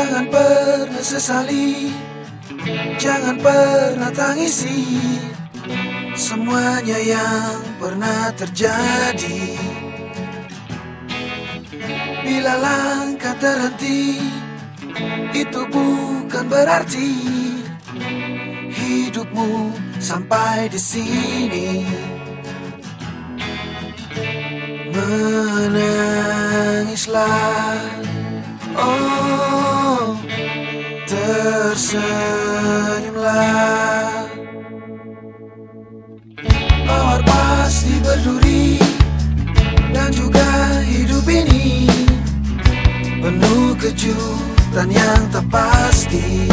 Jangan pernah sesali. Jangan pernah tangisi Semuanya yang pernah terjadi. Bila langkah terhenti Itu bukan berarti Hidupmu sampai di sini. Menangislah Oh Tersenyumlah. Mawar pasti berduri Dan juga hidup ini. Penuh kejutan yang tak pasti.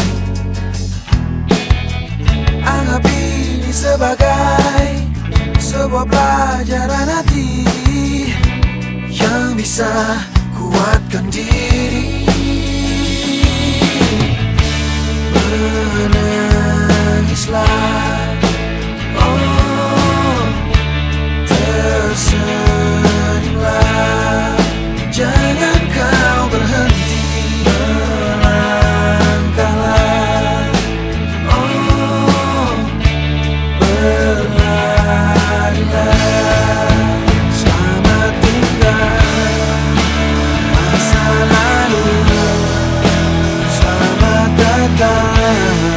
Anggap ini sebagai Sebuah pelajaran hati Yang bisa kuatkan diri Menangislah time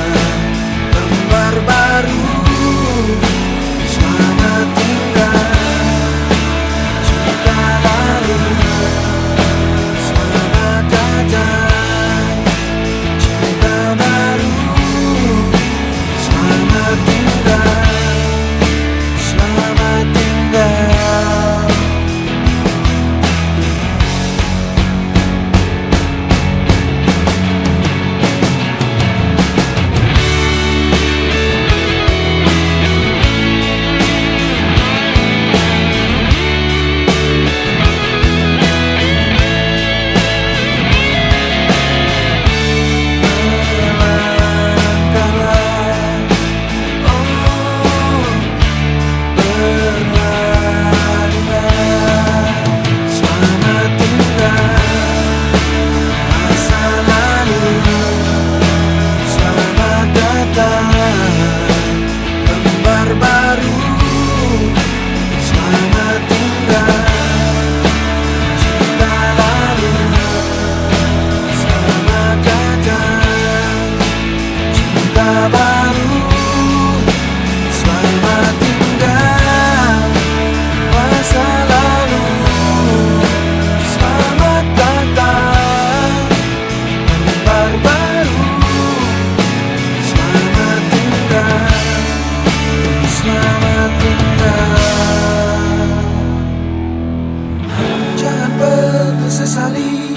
pernah sesali.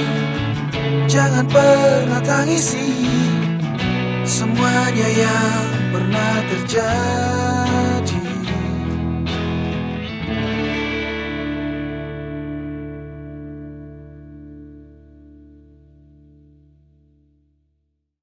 Jangan pernah tangisi Semuanya yang pernah terjadi